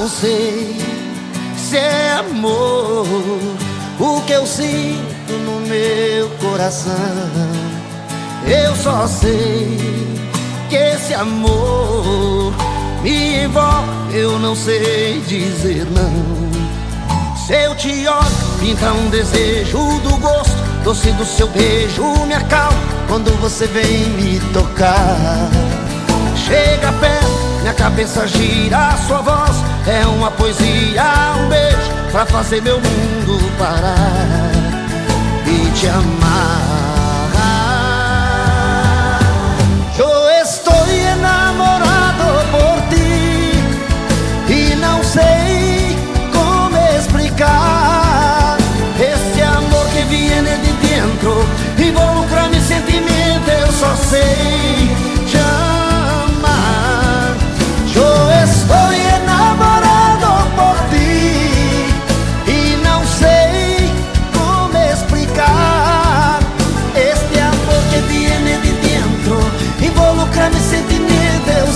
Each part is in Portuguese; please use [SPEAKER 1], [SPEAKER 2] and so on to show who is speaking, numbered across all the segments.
[SPEAKER 1] não sei se é amor o que eu sinto no meu coração. Eu só sei que esse amor me envolve, eu não sei dizer não. Se eu te olho, pinta um desejo do gosto, doce do seu beijo me acalma quando você vem me tocar. Chega perto, minha cabeça gira, sua voz é uma poesia, um beijo pra fazer meu mundo parar e te amar.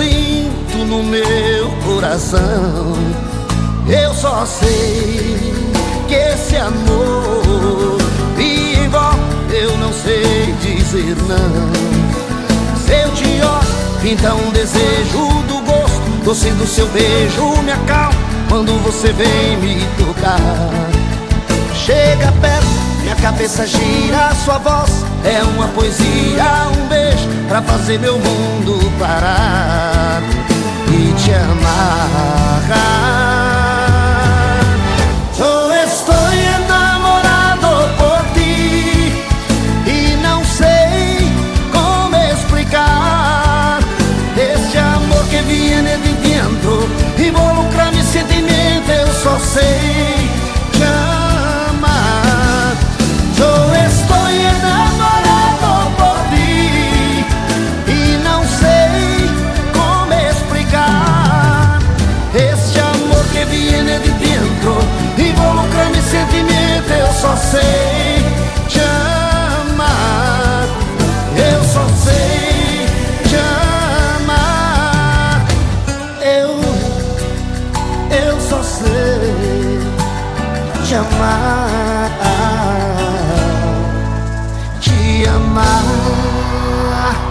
[SPEAKER 1] sinto no meu coração. Eu só sei que esse amor me envolve, eu não sei dizer não. Se eu te olho, pinta um desejo do gosto, doce do seu beijo me acalma quando você vem me tocar. Chega perto, minha cabeça gira, sua voz é uma poesia, um beijo fazer meu mundo parar e te amar. Eu estou enamorado por ti e não sei como explicar este amor que viene de dentro involucra mi sentimento. Eu só sei amar, te amar.